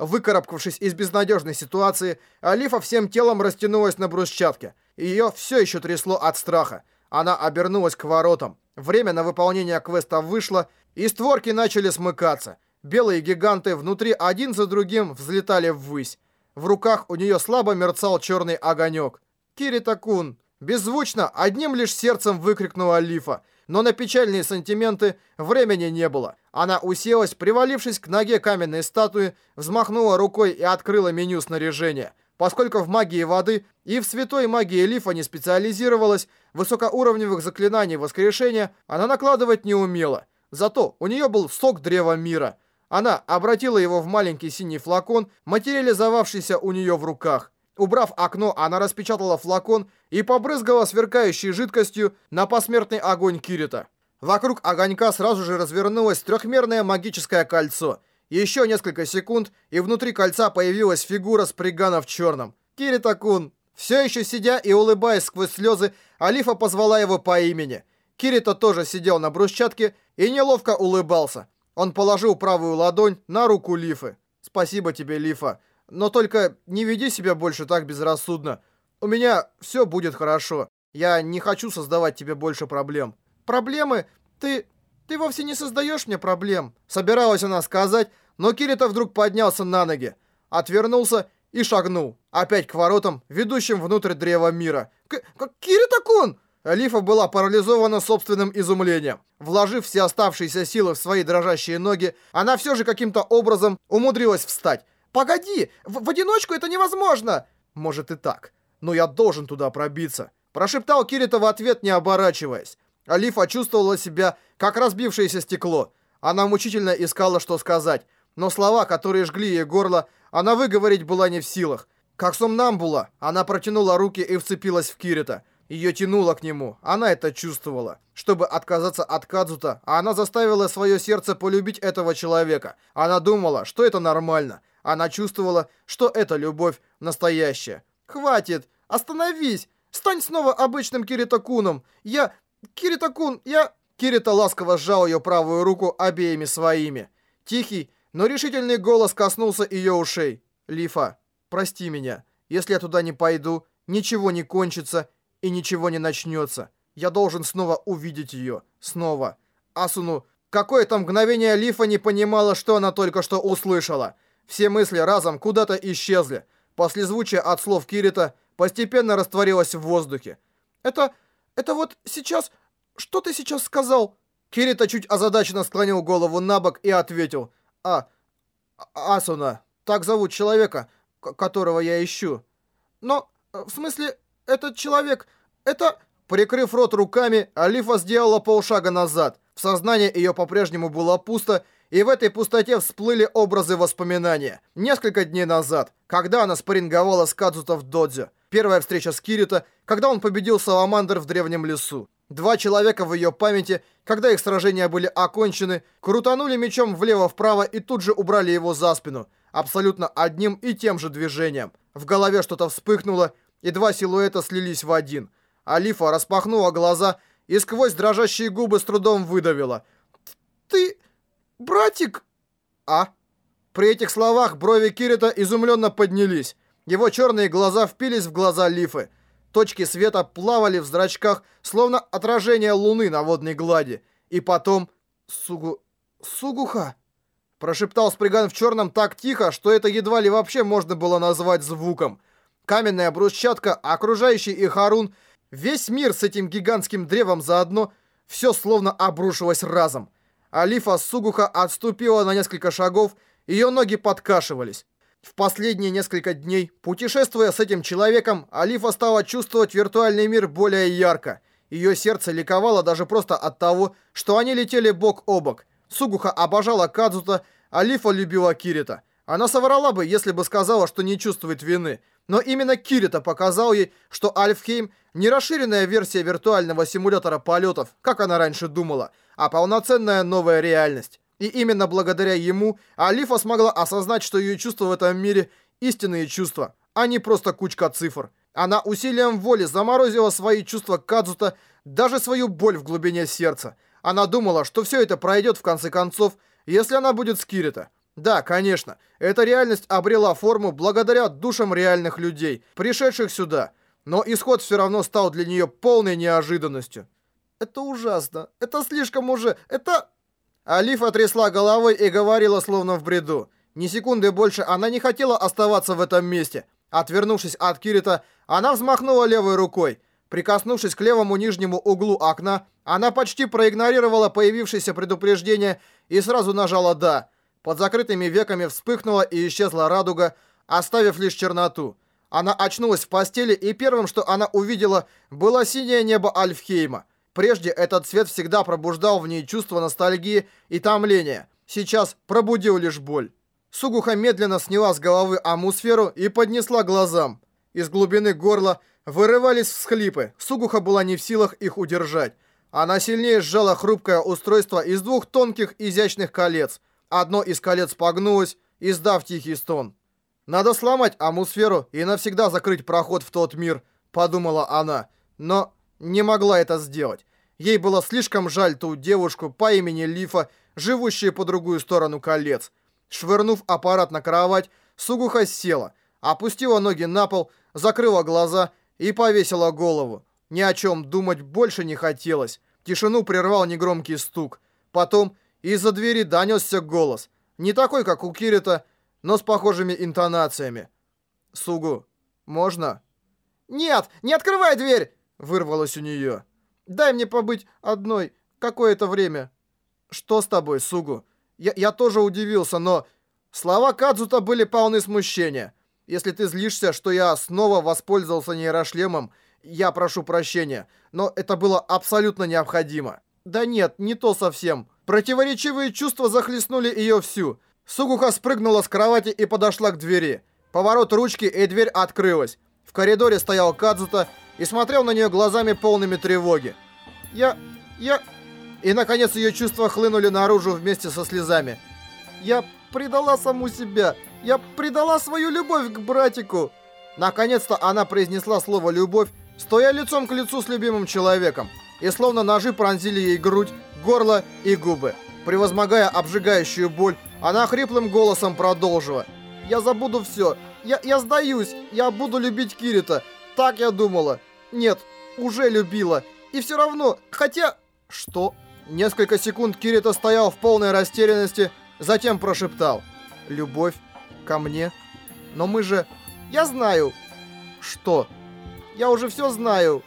Выкарабкавшись из безнадежной ситуации, Алифа всем телом растянулась на брусчатке. Ее все еще трясло от страха. Она обернулась к воротам. Время на выполнение квеста вышло, и створки начали смыкаться. Белые гиганты внутри один за другим взлетали ввысь. В руках у нее слабо мерцал черный огонек. «Кирита-кун!» Беззвучно, одним лишь сердцем выкрикнула Алифа. Но на печальные сантименты времени не было. Она уселась, привалившись к ноге каменной статуи, взмахнула рукой и открыла меню снаряжения. Поскольку в магии воды и в святой магии лифа не специализировалась, высокоуровневых заклинаний воскрешения она накладывать не умела. Зато у нее был сок Древа Мира. Она обратила его в маленький синий флакон, материализовавшийся у нее в руках. Убрав окно, она распечатала флакон и побрызгала сверкающей жидкостью на посмертный огонь Кирита. Вокруг огонька сразу же развернулось трехмерное магическое кольцо. Еще несколько секунд, и внутри кольца появилась фигура Спригана в черном. Кирита-кун. Все еще сидя и улыбаясь сквозь слезы, Алифа позвала его по имени. Кирита тоже сидел на брусчатке и неловко улыбался. Он положил правую ладонь на руку Лифы. «Спасибо тебе, Лифа. Но только не веди себя больше так безрассудно. У меня все будет хорошо. Я не хочу создавать тебе больше проблем». Проблемы? Ты... ты вовсе не создаешь мне проблем. Собиралась она сказать, но Кирита вдруг поднялся на ноги, отвернулся и шагнул. Опять к воротам, ведущим внутрь древа мира. К... Кирита-кун! Алифа была парализована собственным изумлением. Вложив все оставшиеся силы в свои дрожащие ноги, она все же каким-то образом умудрилась встать. «Погоди! В, в одиночку это невозможно!» «Может и так. Но я должен туда пробиться», – прошептал Кирита в ответ, не оборачиваясь. Алифа чувствовала себя, как разбившееся стекло. Она мучительно искала, что сказать. Но слова, которые жгли ей горло, она выговорить была не в силах. Как сомнамбула, она протянула руки и вцепилась в Кирита. Ее тянуло к нему, она это чувствовала. Чтобы отказаться от Кадзута, она заставила свое сердце полюбить этого человека. Она думала, что это нормально. Она чувствовала, что это любовь настоящая. «Хватит! Остановись! Стань снова обычным Киритакуном! Я... «Кирита-кун, я...» Кирита ласково сжал ее правую руку обеими своими. Тихий, но решительный голос коснулся ее ушей. «Лифа, прости меня. Если я туда не пойду, ничего не кончится и ничего не начнется. Я должен снова увидеть ее. Снова». Асуну какое-то мгновение Лифа не понимала, что она только что услышала. Все мысли разом куда-то исчезли. Послезвучие от слов Кирита постепенно растворилось в воздухе. «Это... Это вот сейчас... Что ты сейчас сказал?» Кирита чуть озадаченно склонил голову на бок и ответил. «А, Асуна, так зовут человека, которого я ищу». «Но, э, в смысле, этот человек, это...» Прикрыв рот руками, Алифа сделала полшага назад. В сознании ее по-прежнему было пусто, в этой пустоте всплыли образы воспоминания. Несколько дней назад, когда она спарринговала с Кадзуто в додзе. Первая встреча с Кирита, когда он победил Саламандр в древнем лесу. Два человека в ее памяти, когда их сражения были окончены, крутанули мечом влево-вправо и тут же убрали его за спину. Абсолютно одним и тем же движением. В голове что-то вспыхнуло, и два силуэта слились в один. Алифа распахнула глаза и сквозь дрожащие губы с трудом выдавила. «Ты... братик?» «А?» При этих словах брови Кирита изумленно поднялись. Его черные глаза впились в глаза Лифы. Точки света плавали в зрачках, словно отражение луны на водной глади. И потом... Сугу... Сугуха... Прошептал Сприган в черном так тихо, что это едва ли вообще можно было назвать звуком. Каменная брусчатка, окружающий их Харун, весь мир с этим гигантским древом заодно, все словно обрушилось разом. Алифа Сугуха отступила на несколько шагов, ее ноги подкашивались. В последние несколько дней, путешествуя с этим человеком, Алифа стала чувствовать виртуальный мир более ярко. Ее сердце ликовало даже просто от того, что они летели бок о бок. Сугуха обожала Кадзута, Алифа любила Кирита. Она соврала бы, если бы сказала, что не чувствует вины. Но именно Кирита показал ей, что Альфхейм не расширенная версия виртуального симулятора полетов, как она раньше думала, а полноценная новая реальность. И именно благодаря ему Алифа смогла осознать, что ее чувства в этом мире истинные чувства, а не просто кучка цифр. Она усилием воли заморозила свои чувства Кадзута, даже свою боль в глубине сердца. Она думала, что все это пройдет в конце концов, если она будет с Кирита. Да, конечно, эта реальность обрела форму благодаря душам реальных людей, пришедших сюда. Но исход все равно стал для нее полной неожиданностью. Это ужасно. Это слишком уже... Это... Алиф отрясла головой и говорила словно в бреду. Ни секунды больше она не хотела оставаться в этом месте. Отвернувшись от Кирита, она взмахнула левой рукой. Прикоснувшись к левому нижнему углу окна, она почти проигнорировала появившееся предупреждение и сразу нажала «Да». Под закрытыми веками вспыхнула и исчезла радуга, оставив лишь черноту. Она очнулась в постели, и первым, что она увидела, было синее небо Альфхейма. Прежде этот цвет всегда пробуждал в ней чувство ностальгии и томления. Сейчас пробудил лишь боль. Сугуха медленно сняла с головы амусферу и поднесла глазам. Из глубины горла вырывались всхлипы. Сугуха была не в силах их удержать. Она сильнее сжала хрупкое устройство из двух тонких изящных колец. Одно из колец погнулось, издав тихий стон. «Надо сломать амусферу и навсегда закрыть проход в тот мир», — подумала она. Но не могла это сделать. Ей было слишком жаль ту девушку по имени Лифа, живущую по другую сторону колец. Швырнув аппарат на кровать, Сугуха села, опустила ноги на пол, закрыла глаза и повесила голову. Ни о чем думать больше не хотелось. Тишину прервал негромкий стук. Потом из-за двери донесся голос. Не такой, как у Кирита, но с похожими интонациями. «Сугу, можно?» «Нет, не открывай дверь!» Вырвалось у нее. «Дай мне побыть одной какое-то время». «Что с тобой, Сугу?» Я, я тоже удивился, но... Слова Кадзута были полны смущения. Если ты злишься, что я снова воспользовался нейрошлемом, я прошу прощения. Но это было абсолютно необходимо. Да нет, не то совсем. Противоречивые чувства захлестнули ее всю. Сугуха спрыгнула с кровати и подошла к двери. Поворот ручки, и дверь открылась. В коридоре стоял Кадзута и смотрел на нее глазами полными тревоги. «Я... я...» И, наконец, ее чувства хлынули наружу вместе со слезами. «Я предала саму себя! Я предала свою любовь к братику!» Наконец-то она произнесла слово «любовь», стоя лицом к лицу с любимым человеком. И словно ножи пронзили ей грудь, горло и губы. Превозмогая обжигающую боль, она хриплым голосом продолжила. «Я забуду все. Я, я сдаюсь. Я буду любить Кирита. Так я думала. Нет, уже любила. И все равно, хотя...» «Что?» Несколько секунд Кирита стоял в полной растерянности, затем прошептал. «Любовь ко мне? Но мы же... Я знаю!» «Что?» «Я уже все знаю!»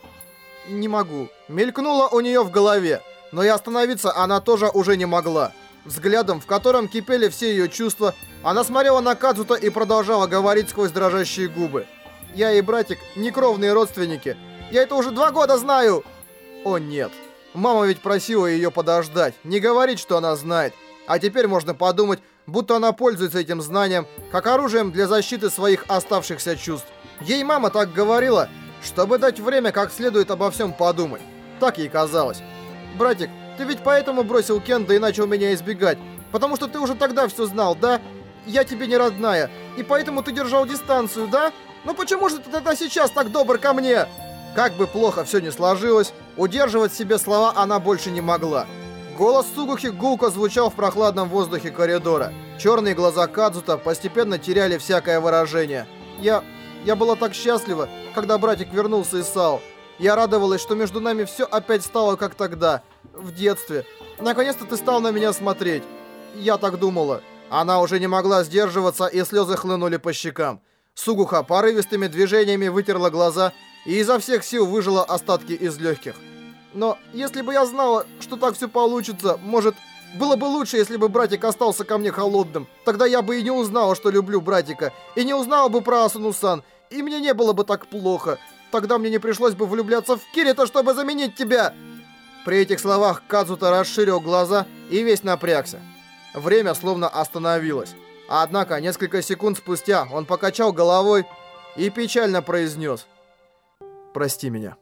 «Не могу!» Мелькнуло у нее в голове, но и остановиться она тоже уже не могла. Взглядом, в котором кипели все ее чувства, она смотрела на Кадзута и продолжала говорить сквозь дрожащие губы. «Я и братик не кровные родственники. Я это уже два года знаю!» «О нет!» Мама ведь просила ее подождать, не говорить, что она знает. А теперь можно подумать, будто она пользуется этим знанием, как оружием для защиты своих оставшихся чувств. Ей мама так говорила, чтобы дать время как следует обо всем подумать. Так ей казалось. «Братик, ты ведь поэтому бросил Кенда и начал меня избегать? Потому что ты уже тогда все знал, да? Я тебе не родная, и поэтому ты держал дистанцию, да? Ну почему же ты тогда сейчас так добр ко мне?» Как бы плохо все не сложилось, удерживать себе слова она больше не могла. Голос Сугухи гулко звучал в прохладном воздухе коридора. Черные глаза Кадзута постепенно теряли всякое выражение. Я... я была так счастлива, когда братик вернулся из САУ. Я радовалась, что между нами все опять стало как тогда, в детстве. Наконец-то ты стал на меня смотреть. Я так думала. Она уже не могла сдерживаться, и слезы хлынули по щекам. Сугуха порывистыми движениями вытерла глаза и изо всех сил выжила остатки из легких. Но если бы я знала, что так все получится, может, было бы лучше, если бы братик остался ко мне холодным. Тогда я бы и не узнала, что люблю братика, и не узнала бы про Асуну-сан, и мне не было бы так плохо. Тогда мне не пришлось бы влюбляться в Кирита, чтобы заменить тебя!» При этих словах Кадзута расширил глаза и весь напрягся. Время словно остановилось. Однако, несколько секунд спустя он покачал головой и печально произнес «Прости меня».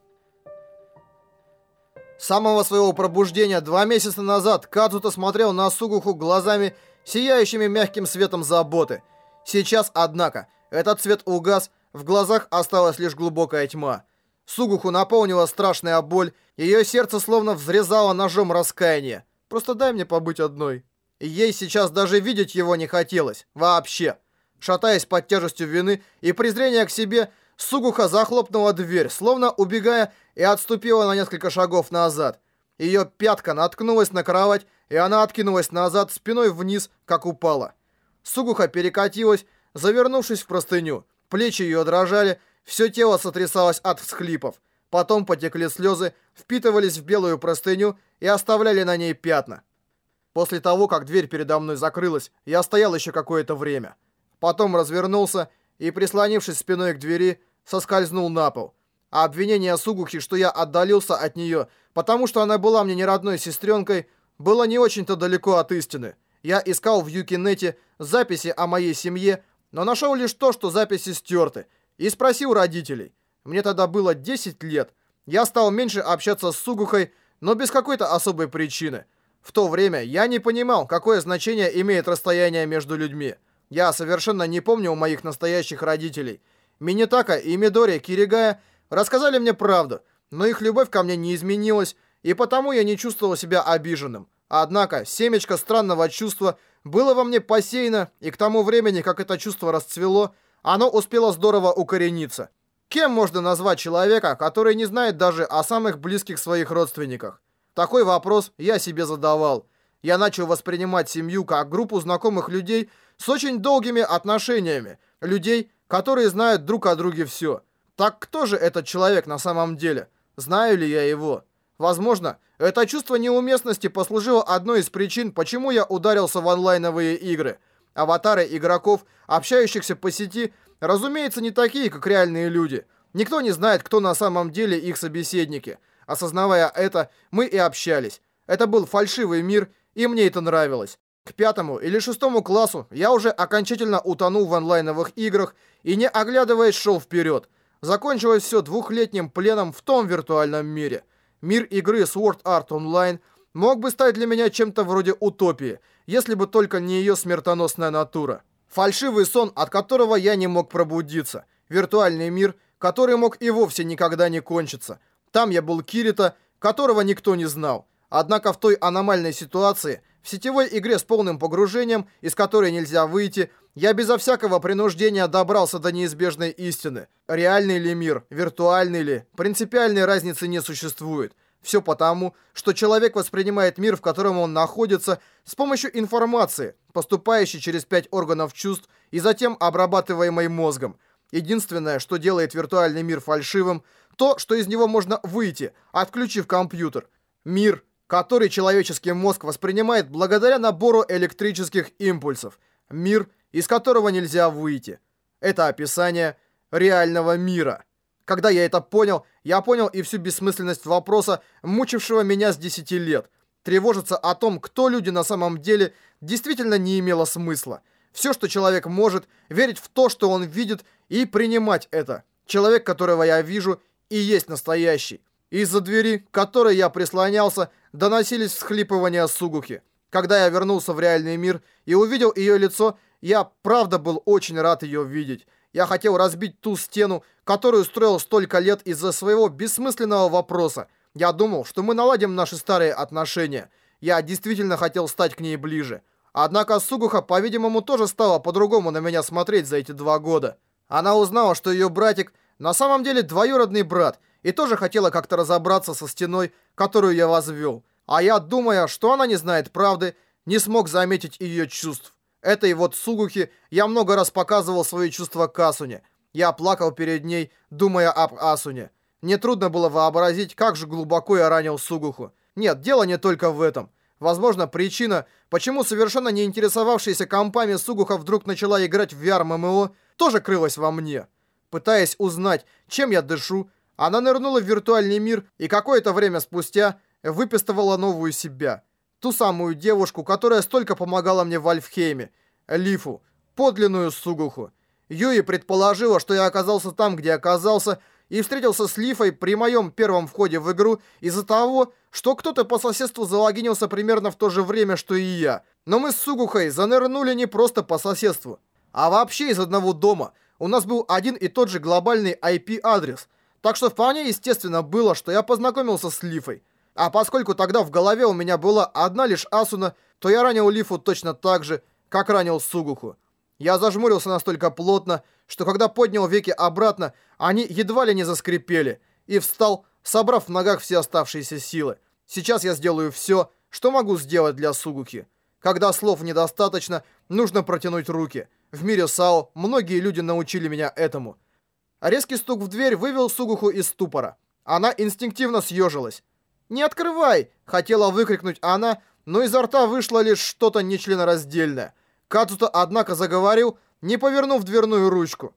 С самого своего пробуждения два месяца назад Кадзута смотрел на Сугуху глазами, сияющими мягким светом заботы. Сейчас, однако, этот цвет угас, в глазах осталась лишь глубокая тьма. Сугуху наполнила страшная боль, ее сердце словно взрезало ножом раскаяния. «Просто дай мне побыть одной». Ей сейчас даже видеть его не хотелось. Вообще. Шатаясь под тяжестью вины и презрения к себе, Сугуха захлопнула дверь, словно убегая, и отступила на несколько шагов назад. Ее пятка наткнулась на кровать, и она откинулась назад спиной вниз, как упала. Сугуха перекатилась, завернувшись в простыню. Плечи ее дрожали, все тело сотрясалось от всхлипов. Потом потекли слезы, впитывались в белую простыню и оставляли на ней пятна. После того, как дверь передо мной закрылась, я стоял еще какое-то время. Потом развернулся и, прислонившись спиной к двери, соскользнул на пол. А обвинение Сугухи, что я отдалился от нее, потому что она была мне не родной сестренкой, было не очень-то далеко от истины. Я искал в Юкинете записи о моей семье, но нашел лишь то, что записи стерты, и спросил родителей. Мне тогда было 10 лет. Я стал меньше общаться с Сугухой, но без какой-то особой причины. В то время я не понимал, какое значение имеет расстояние между людьми. Я совершенно не помню моих настоящих родителей. Минитака и Мидори Киригая рассказали мне правду, но их любовь ко мне не изменилась, и потому я не чувствовал себя обиженным. Однако семечко странного чувства было во мне посеяно, и к тому времени, как это чувство расцвело, оно успело здорово укорениться. Кем можно назвать человека, который не знает даже о самых близких своих родственниках? Такой вопрос я себе задавал. Я начал воспринимать семью как группу знакомых людей с очень долгими отношениями, людей, которые знают друг о друге все. Так кто же этот человек на самом деле? Знаю ли я его? Возможно, это чувство неуместности послужило одной из причин, почему я ударился в онлайновые игры. Аватары игроков, общающихся по сети, разумеется, не такие, как реальные люди. Никто не знает, кто на самом деле их собеседники – Осознавая это, мы и общались. Это был фальшивый мир, и мне это нравилось. К пятому или шестому классу я уже окончательно утонул в онлайновых играх и, не оглядываясь, шел вперед. Закончилось все двухлетним пленом в том виртуальном мире. Мир игры Sword Art Online мог бы стать для меня чем-то вроде утопии, если бы только не ее смертоносная натура. Фальшивый сон, от которого я не мог пробудиться. Виртуальный мир, который мог и вовсе никогда не кончиться – там я был Кирита, которого никто не знал. Однако в той аномальной ситуации, в сетевой игре с полным погружением, из которой нельзя выйти, я безо всякого принуждения добрался до неизбежной истины. Реальный ли мир, виртуальный ли, принципиальной разницы не существует. Все потому, что человек воспринимает мир, в котором он находится, с помощью информации, поступающей через пять органов чувств и затем обрабатываемой мозгом. Единственное, что делает виртуальный мир фальшивым – то, что из него можно выйти, отключив компьютер. Мир, который человеческий мозг воспринимает благодаря набору электрических импульсов. Мир, из которого нельзя выйти. Это описание реального мира. Когда я это понял, я понял и всю бессмысленность вопроса, мучившего меня с 10 лет. Тревожиться о том, кто люди на самом деле, действительно не имело смысла. Все, что человек может, верить в то, что он видит, и принимать это. Человек, которого я вижу, и есть настоящий. Из-за двери, к которой я прислонялся, доносились всхлипывания Сугухи. Когда я вернулся в реальный мир и увидел ее лицо, я правда был очень рад ее видеть. Я хотел разбить ту стену, которую строил столько лет из-за своего бессмысленного вопроса. Я думал, что мы наладим наши старые отношения. Я действительно хотел стать к ней ближе. Однако Сугуха, по-видимому, тоже стала по-другому на меня смотреть за эти два года. Она узнала, что ее братик на самом деле двоюродный брат, и тоже хотела как-то разобраться со стеной, которую я возвел. А я, думая, что она не знает правды, не смог заметить ее чувств. Этой вот Сугухи я много раз показывал свои чувства к Асуне. Я плакал перед ней, думая об Асуне. Мне трудно было вообразить, как же глубоко я ранил Сугуху. Нет, дело не только в этом. Возможно, причина, почему совершенно не интересовавшаяся компами Сугуха вдруг начала играть в VR-ММО, тоже крылась во мне. Пытаясь узнать, чем я дышу, она нырнула в виртуальный мир и какое-то время спустя выпистывала новую себя. Ту самую девушку, которая столько помогала мне в Альфхейме. Лифу. Подлинную Сугуху. Юи предположила, что я оказался там, где оказался, и встретился с Лифой при моем первом входе в игру из-за того, что кто-то по соседству залогинился примерно в то же время, что и я. Но мы с Сугухой занырнули не просто по соседству, а вообще из одного дома, у нас был один и тот же глобальный IP-адрес. Так что вполне естественно было, что я познакомился с Лифой. А поскольку тогда в голове у меня была одна лишь Асуна, то я ранил Лифу точно так же, как ранил Сугуху. Я зажмурился настолько плотно, что когда поднял веки обратно, они едва ли не заскрипели, и встал, собрав в ногах все оставшиеся силы. Сейчас я сделаю все, что могу сделать для Сугухи. Когда слов недостаточно, нужно протянуть руки. В мире САО многие люди научили меня этому. Резкий стук в дверь вывел Сугуху из ступора. Она инстинктивно съежилась. «Не открывай!» — хотела выкрикнуть она, но изо рта вышло лишь что-то нечленораздельное. Кацута, однако, заговорил, не повернув дверную ручку.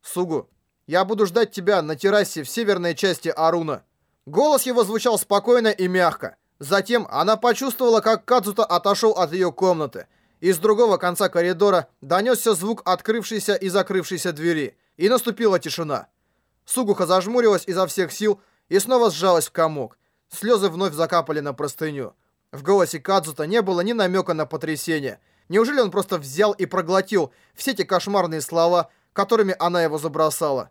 «Сугу, я буду ждать тебя на террасе в северной части Аруна». Голос его звучал спокойно и мягко. Затем она почувствовала, как Кадзута отошел от ее комнаты. Из другого конца коридора донесся звук открывшейся и закрывшейся двери, и наступила тишина. Сугуха зажмурилась изо всех сил и снова сжалась в комок. Слезы вновь закапали на простыню. В голосе Кадзута не было ни намека на потрясение. Неужели он просто взял и проглотил все те кошмарные слова, которыми она его забросала?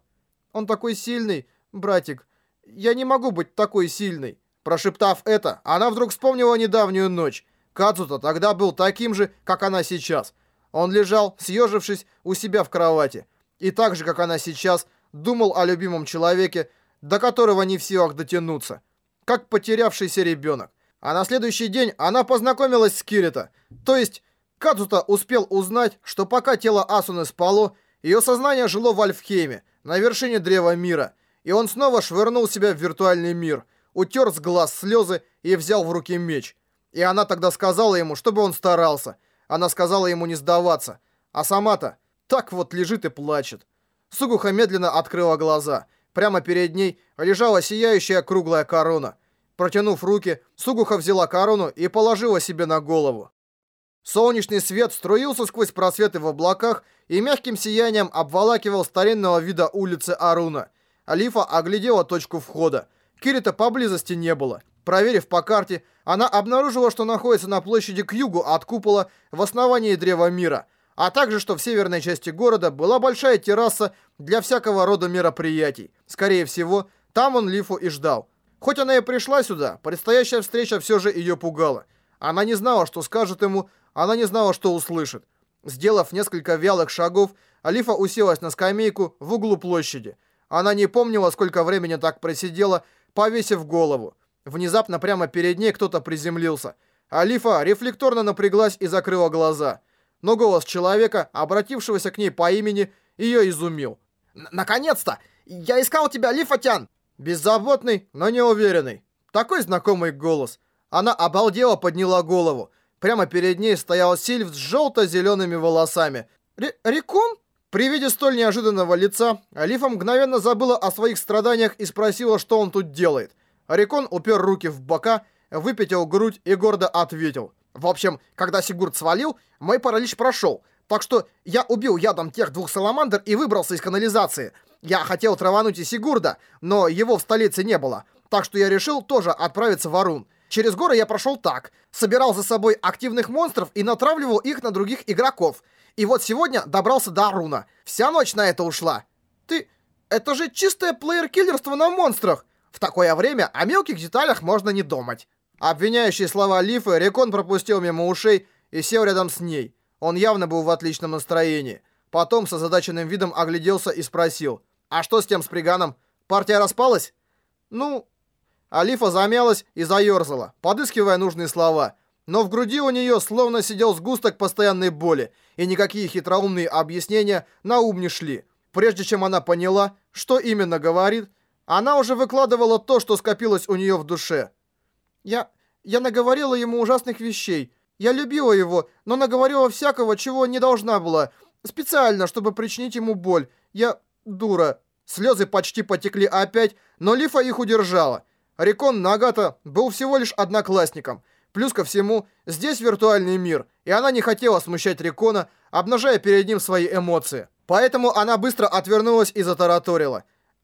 «Он такой сильный, братик. Я не могу быть такой сильной». Прошептав это, она вдруг вспомнила недавнюю ночь. Кадзута тогда был таким же, как она сейчас. Он лежал, съежившись, у себя в кровати. И так же, как она сейчас, думал о любимом человеке, до которого не в силах дотянуться. Как потерявшийся ребенок. А на следующий день она познакомилась с Кирита. То есть, Кадзута успел узнать, что пока тело Асуны спало, ее сознание жило в Альфхейме, на вершине Древа Мира, и он снова швырнул себя в виртуальный мир, утер с глаз слезы и взял в руки меч. И она тогда сказала ему, чтобы он старался. Она сказала ему не сдаваться. А сама-то так вот лежит и плачет. Сугуха медленно открыла глаза. Прямо перед ней лежала сияющая круглая корона. Протянув руки, Сугуха взяла корону и положила себе на голову. Солнечный свет струился сквозь просветы в облаках и мягким сиянием обволакивал старинного вида улицы Аруна. Алифа оглядела точку входа. Кирита поблизости не было. Проверив по карте, она обнаружила, что находится на площади к югу от купола в основании Древа Мира, а также, что в северной части города была большая терраса для всякого рода мероприятий. Скорее всего, там он Лифу и ждал. Хоть она и пришла сюда, предстоящая встреча все же ее пугала. Она не знала, что скажет ему, она не знала, что услышит. Сделав несколько вялых шагов, Алифа уселась на скамейку в углу площади. Она не помнила, сколько времени так просидела, повесив голову. Внезапно прямо перед ней кто-то приземлился. Алифа рефлекторно напряглась и закрыла глаза. Но голос человека, обратившегося к ней по имени, ее изумил. «Наконец-то! Я искал тебя, Алифатян!» Беззаботный, но неуверенный. Такой знакомый голос. Она обалдела подняла голову. Прямо перед ней стоял Сильв с желто-зелеными волосами. «Рикун?» При виде столь неожиданного лица, Алифа мгновенно забыла о своих страданиях и спросила, что он тут делает. Рикон упер руки в бока, выпятил грудь и гордо ответил. «В общем, когда Сигурд свалил, мой паралич прошел, так что я убил ядом тех двух саламандр и выбрался из канализации. Я хотел травануть и Сигурда, но его в столице не было, так что я решил тоже отправиться в Арун. Через горы я прошел так. Собирал за собой активных монстров и натравливал их на других игроков. И вот сегодня добрался до Аруна. Вся ночь на это ушла. Ты... Это же чистое плеер-киллерство на монстрах. В такое время о мелких деталях можно не думать. Обвиняющие слова Лифы Рекон пропустил мимо ушей и сел рядом с ней. Он явно был в отличном настроении. Потом с озадаченным видом огляделся и спросил. «А что с тем сприганом? Партия распалась?» «Ну, Алифа замялась и заерзала, подыскивая нужные слова. Но в груди у нее словно сидел сгусток постоянной боли, и никакие хитроумные объяснения на ум не шли. Прежде чем она поняла, что именно говорит, она уже выкладывала то, что скопилось у нее в душе. «Я... я наговорила ему ужасных вещей. Я любила его, но наговорила всякого, чего не должна была. Специально, чтобы причинить ему боль. Я... дура». Слезы почти потекли опять, но Лифа их удержала. Рикон Нагата был всего лишь одноклассником. Плюс ко всему, здесь виртуальный мир, и она не хотела смущать Рикона, обнажая перед ним свои эмоции. Поэтому она быстро отвернулась и затараторила.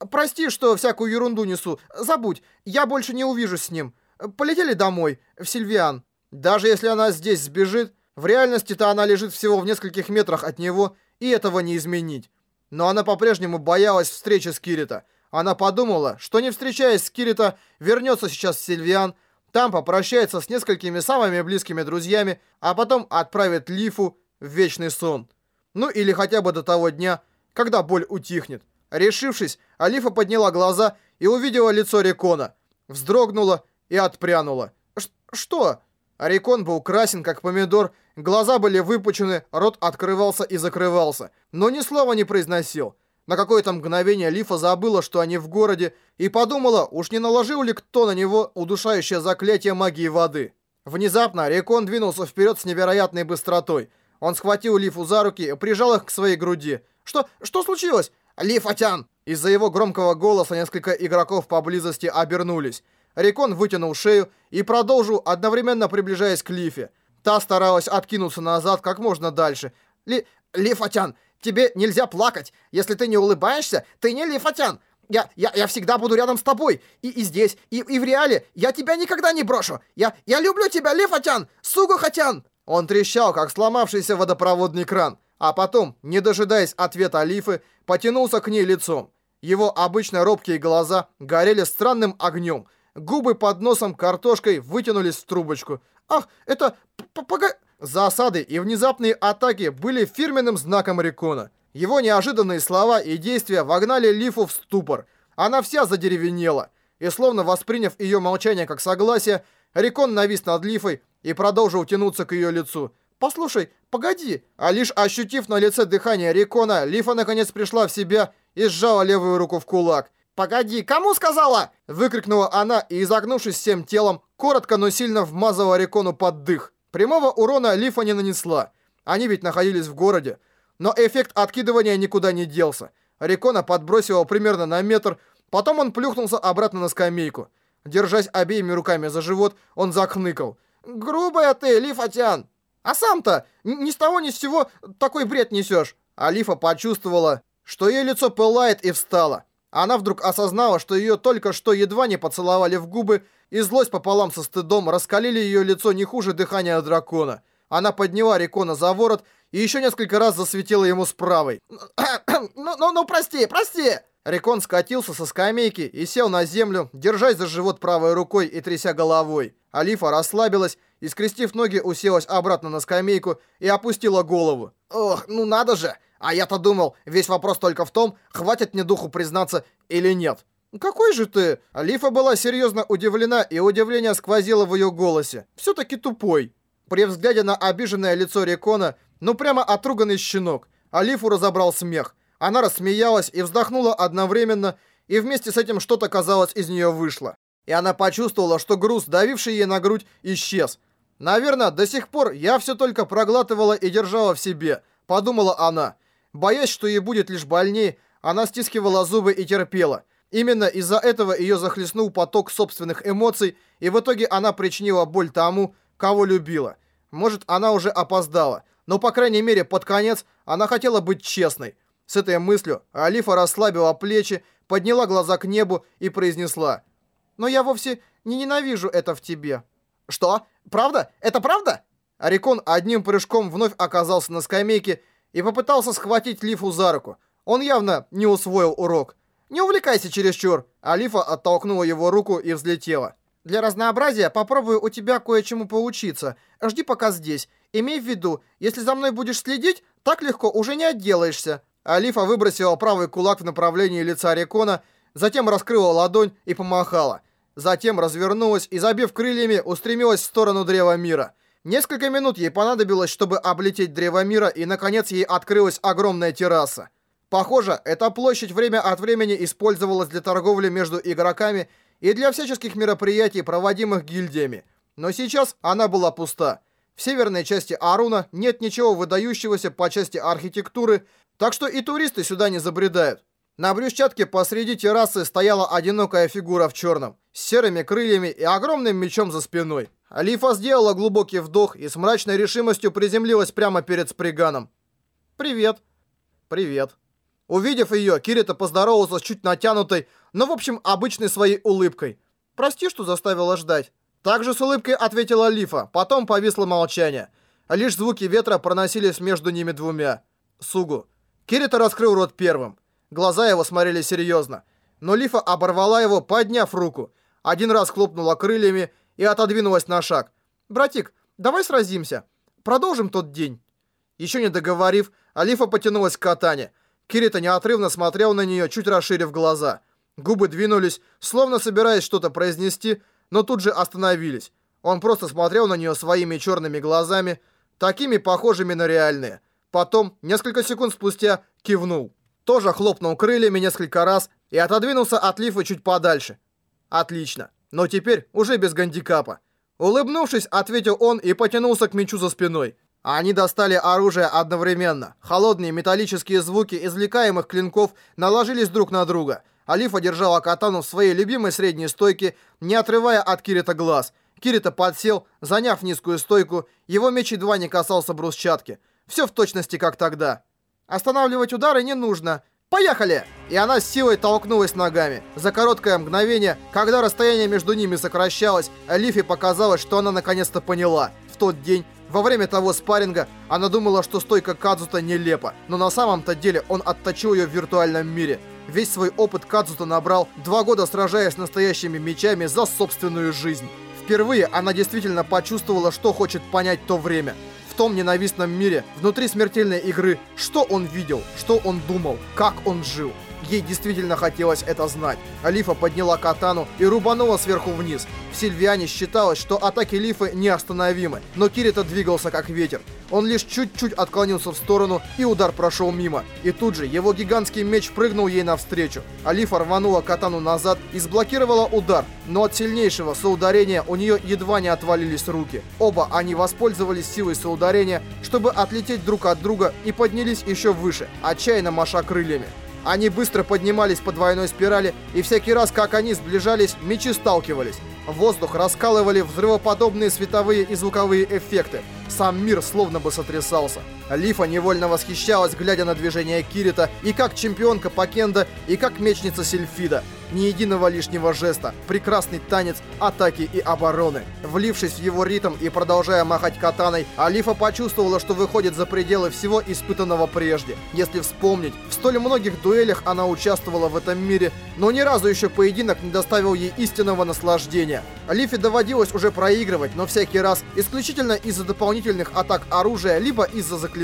«Прости, что всякую ерунду несу. Забудь, я больше не увижусь с ним. Полетели домой, в Сильвиан. Даже если она здесь сбежит, в реальности-то она лежит всего в нескольких метрах от него, и этого не изменить. Но она по-прежнему боялась встречи с Кирита. Она подумала, что не встречаясь с Кирита, вернется сейчас в Сильвиан, Там попрощается с несколькими самыми близкими друзьями, а потом отправит Лифу в вечный сон. Ну или хотя бы до того дня, когда боль утихнет. Решившись, Алифа подняла глаза и увидела лицо Рекона. Вздрогнула и отпрянула. Ш «Что?» Рекон был красен, как помидор, глаза были выпучены, рот открывался и закрывался, но ни слова не произносил. На какое-то мгновение Лифа забыла, что они в городе, и подумала, уж не наложил ли кто на него удушающее заклятие магии воды. Внезапно Рекон двинулся вперед с невероятной быстротой. Он схватил Лифу за руки и прижал их к своей груди. «Что? Что случилось?» «Лифатян!» Из-за его громкого голоса несколько игроков поблизости обернулись. Рекон вытянул шею и продолжил, одновременно приближаясь к Лифе. Та старалась откинуться назад как можно дальше. «Ли... Лифатян, тебе нельзя плакать. Если ты не улыбаешься, ты не Лифатян. Я, я, я всегда буду рядом с тобой. И, и здесь, и, и в реале. Я тебя никогда не брошу. Я, я люблю тебя, Лифатян! Сугухатян!» Он трещал, как сломавшийся водопроводный кран. А потом, не дожидаясь ответа Лифы, потянулся к ней лицом. Его обычно робкие глаза горели странным огнем. Губы под носом картошкой вытянулись в трубочку. «Ах, это... пога...» Засады и внезапные атаки были фирменным знаком Рекона. Его неожиданные слова и действия вогнали Лифу в ступор. Она вся задеревенела. И словно восприняв ее молчание как согласие, Рекон навис над Лифой и продолжил тянуться к ее лицу. «Послушай, погоди!» А лишь ощутив на лице дыхание Рекона, Лифа наконец пришла в себя и сжала левую руку в кулак. «Погоди, кому сказала?» Выкрикнула она и, изогнувшись всем телом, коротко, но сильно вмазала Рекону под дых. Прямого урона Лифа не нанесла. Они ведь находились в городе. Но эффект откидывания никуда не делся. Рекона подбросила примерно на метр, потом он плюхнулся обратно на скамейку. Держась обеими руками за живот, он захныкал. «Грубая ты, Лифатян! А сам-то ни с того ни с сего такой бред несешь!» Алифа почувствовала, что ее лицо пылает и встала. Она вдруг осознала, что ее только что едва не поцеловали в губы, и злость пополам со стыдом раскалили ее лицо не хуже дыхания дракона. Она подняла Рекона за ворот и еще несколько раз засветила ему с правой. «Ну, ну, ну, прости, прости!» Рекон скатился со скамейки и сел на землю, держась за живот правой рукой и тряся головой. Алифа расслабилась и, скрестив ноги, уселась обратно на скамейку и опустила голову. «Ох, ну надо же! А я-то думал, весь вопрос только в том, хватит мне духу признаться или нет. «Какой же ты?» Алифа была серьезно удивлена, и удивление сквозило в ее голосе. «Все-таки тупой». При взгляде на обиженное лицо Рекона, ну прямо отруганный щенок, Алифу разобрал смех. Она рассмеялась и вздохнула одновременно, и вместе с этим что-то, казалось, из нее вышло. И она почувствовала, что груз, давивший ей на грудь, исчез. «Наверное, до сих пор я все только проглатывала и держала в себе», — подумала она. Боясь, что ей будет лишь больнее, она стискивала зубы и терпела. Именно из-за этого ее захлестнул поток собственных эмоций, и в итоге она причинила боль тому, кого любила. Может, она уже опоздала, но, по крайней мере, под конец она хотела быть честной. С этой мыслью Алифа расслабила плечи, подняла глаза к небу и произнесла. «Но я вовсе не ненавижу это в тебе». «Что? Правда? Это правда?» Арикон одним прыжком вновь оказался на скамейке и попытался схватить Лифу за руку. Он явно не усвоил урок. «Не увлекайся чересчур!» Алифа оттолкнула его руку и взлетела. «Для разнообразия попробую у тебя кое-чему поучиться. Жди пока здесь. Имей в виду, если за мной будешь следить, так легко уже не отделаешься». Алифа выбросила правый кулак в направлении лица Рекона, затем раскрыла ладонь и помахала. Затем развернулась и, забив крыльями, устремилась в сторону Древа Мира. Несколько минут ей понадобилось, чтобы облететь Древо Мира, и, наконец, ей открылась огромная терраса. Похоже, эта площадь время от времени использовалась для торговли между игроками и для всяческих мероприятий, проводимых гильдиями. Но сейчас она была пуста. В северной части Аруна нет ничего выдающегося по части архитектуры, так что и туристы сюда не забредают. На брюшчатке посреди террасы стояла одинокая фигура в черном, с серыми крыльями и огромным мечом за спиной. Алифа сделала глубокий вдох и с мрачной решимостью приземлилась прямо перед Сприганом. «Привет». «Привет». Увидев ее, Кирита поздоровался с чуть натянутой, но в общем обычной своей улыбкой. «Прости, что заставила ждать». Также с улыбкой ответила Лифа, потом повисло молчание. Лишь звуки ветра проносились между ними двумя. Сугу. Кирита раскрыл рот первым. Глаза его смотрели серьезно. Но Лифа оборвала его, подняв руку. Один раз хлопнула крыльями, и отодвинулась на шаг. «Братик, давай сразимся. Продолжим тот день». Еще не договорив, Алифа потянулась к катане. Кирита неотрывно смотрел на нее, чуть расширив глаза. Губы двинулись, словно собираясь что-то произнести, но тут же остановились. Он просто смотрел на нее своими черными глазами, такими похожими на реальные. Потом, несколько секунд спустя, кивнул. Тоже хлопнул крыльями несколько раз и отодвинулся от Лифа чуть подальше. Отлично. Но теперь уже без гандикапа. Улыбнувшись, ответил он и потянулся к мечу за спиной. Они достали оружие одновременно. Холодные металлические звуки извлекаемых клинков наложились друг на друга. Алифа держала катану в своей любимой средней стойке, не отрывая от Кирита глаз. Кирита подсел, заняв низкую стойку, его меч едва не касался брусчатки. Все в точности, как тогда. Останавливать удары не нужно. Поехали! И она с силой толкнулась ногами. За короткое мгновение, когда расстояние между ними сокращалось, Алифе показалось, что она наконец-то поняла. В тот день во время того спарринга она думала, что стойка Кадзута нелепа, но на самом-то деле он отточил ее в виртуальном мире. Весь свой опыт Кадзута набрал, два года сражаясь с настоящими мечами за собственную жизнь. Впервые она действительно почувствовала, что хочет понять то время. В том ненавистном мире, внутри смертельной игры, что он видел, что он думал, как он жил. Ей действительно хотелось это знать. Алифа подняла катану и рубанула сверху вниз. В Сильвиане считалось, что атаки Лифы неостановимы, но Кирита двигался как ветер. Он лишь чуть-чуть отклонился в сторону, и удар прошел мимо. И тут же его гигантский меч прыгнул ей навстречу. Алифа рванула катану назад и сблокировала удар, но от сильнейшего соударения у нее едва не отвалились руки. Оба они воспользовались силой соударения, чтобы отлететь друг от друга и поднялись еще выше, отчаянно маша крыльями. Они быстро поднимались по двойной спирали, и всякий раз, как они сближались, мечи сталкивались. Воздух раскалывали взрывоподобные световые и звуковые эффекты. Сам мир словно бы сотрясался. Лифа невольно восхищалась, глядя на движение Кирита, и как чемпионка Пакенда, и как мечница Сильфида. Ни единого лишнего жеста, прекрасный танец атаки и обороны. Влившись в его ритм и продолжая махать катаной, Алифа почувствовала, что выходит за пределы всего испытанного прежде. Если вспомнить, в столь многих дуэлях она участвовала в этом мире, но ни разу еще поединок не доставил ей истинного наслаждения. Алифе доводилось уже проигрывать, но всякий раз исключительно из-за дополнительных атак оружия, либо из-за заклинаний.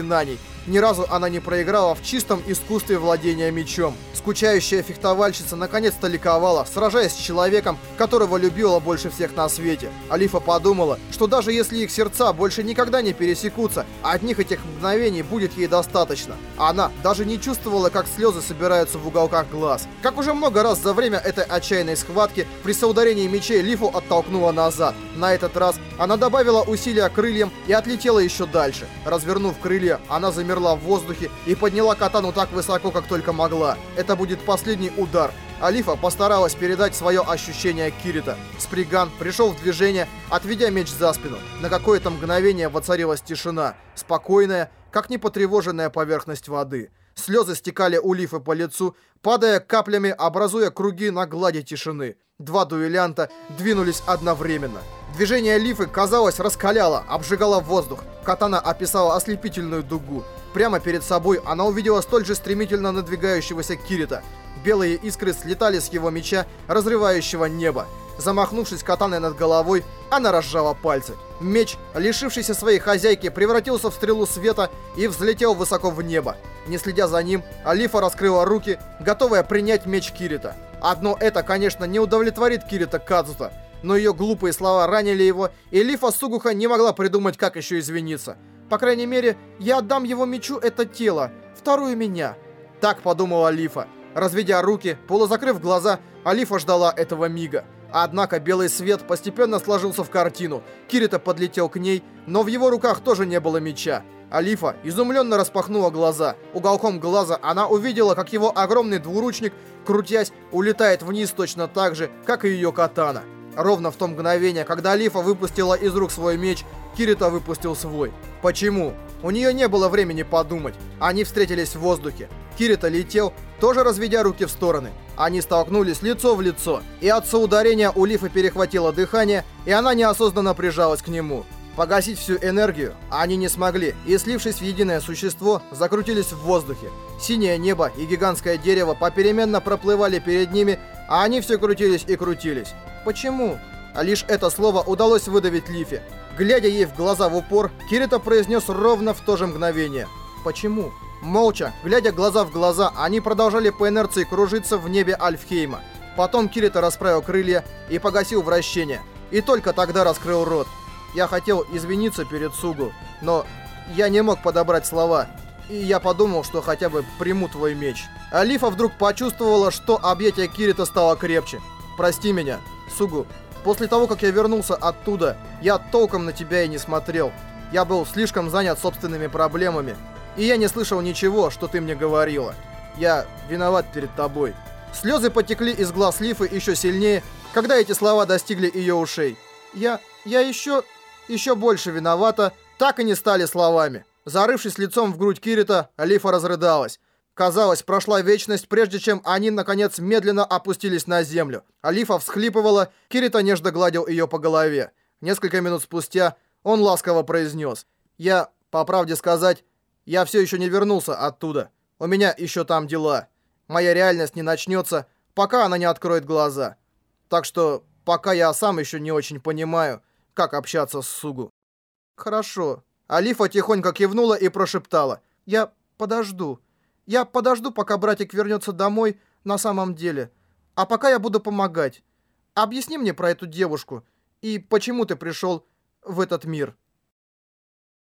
Ни разу она не проиграла в чистом искусстве владения мечом. Скучающая фехтовальщица наконец-то ликовала, сражаясь с человеком, которого любила больше всех на свете. Алифа подумала, что даже если их сердца больше никогда не пересекутся, одних этих мгновений будет ей достаточно. Она даже не чувствовала, как слезы собираются в уголках глаз. Как уже много раз за время этой отчаянной схватки, при соударении мечей Лифу оттолкнула назад. На этот раз она добавила усилия крыльям и отлетела еще дальше. Развернув крылья, она замерла в воздухе и подняла катану так высоко, как только могла. Это будет последний удар. Алифа постаралась передать свое ощущение Кирита. Сприган пришел в движение, отведя меч за спину. На какое-то мгновение воцарилась тишина, спокойная, как непотревоженная поверхность воды. Слезы стекали у Лифы по лицу, падая каплями, образуя круги на глади тишины. Два дуэлянта двинулись одновременно. Движение Лифы, казалось, раскаляло, обжигало воздух. Катана описала ослепительную дугу. Прямо перед собой она увидела столь же стремительно надвигающегося Кирита. Белые искры слетали с его меча, разрывающего небо. Замахнувшись катаной над головой, она разжала пальцы. Меч, лишившийся своей хозяйки, превратился в стрелу света и взлетел высоко в небо. Не следя за ним, Алифа раскрыла руки, готовая принять меч Кирита. Одно это, конечно, не удовлетворит Кирита Кадзута, но ее глупые слова ранили его, и Лифа Сугуха не могла придумать, как еще извиниться. По крайней мере, я отдам его мечу это тело, вторую меня. Так подумала Лифа. Разведя руки, полузакрыв глаза, Алифа ждала этого мига. Однако белый свет постепенно сложился в картину. Кирита подлетел к ней, но в его руках тоже не было меча. Алифа изумленно распахнула глаза. Уголком глаза она увидела, как его огромный двуручник, крутясь, улетает вниз точно так же, как и ее катана. Ровно в то мгновение, когда Алифа выпустила из рук свой меч, Кирита выпустил свой. Почему? У нее не было времени подумать. Они встретились в воздухе. Кирита летел, тоже разведя руки в стороны. Они столкнулись лицо в лицо, и от соударения у Лифы перехватило дыхание, и она неосознанно прижалась к нему. Погасить всю энергию они не смогли, и слившись в единое существо, закрутились в воздухе. Синее небо и гигантское дерево попеременно проплывали перед ними, а они все крутились и крутились. Почему? А лишь это слово удалось выдавить Лифе. Глядя ей в глаза в упор, Кирита произнес ровно в то же мгновение. «Почему?» Молча, глядя глаза в глаза, они продолжали по инерции кружиться в небе Альфхейма. Потом Кирита расправил крылья и погасил вращение. И только тогда раскрыл рот. Я хотел извиниться перед Сугу, но я не мог подобрать слова. И я подумал, что хотя бы приму твой меч. Алифа вдруг почувствовала, что объятие Кирита стало крепче. «Прости меня, Сугу. После того, как я вернулся оттуда, я толком на тебя и не смотрел. Я был слишком занят собственными проблемами. И я не слышал ничего, что ты мне говорила. Я виноват перед тобой. Слезы потекли из глаз Лифы еще сильнее, когда эти слова достигли ее ушей. Я... я еще... еще больше виновата, так и не стали словами. Зарывшись лицом в грудь Кирита, Лифа разрыдалась. Казалось, прошла вечность, прежде чем они, наконец, медленно опустились на землю. Алифа всхлипывала, Кирита нежно гладил ее по голове. Несколько минут спустя он ласково произнес. «Я, по правде сказать, я все еще не вернулся оттуда. У меня еще там дела. Моя реальность не начнется, пока она не откроет глаза. Так что пока я сам еще не очень понимаю, как общаться с Сугу. Хорошо. Алифа тихонько кивнула и прошептала. Я подожду. Я подожду, пока братик вернется домой на самом деле. А пока я буду помогать. Объясни мне про эту девушку. И почему ты пришел в этот мир?»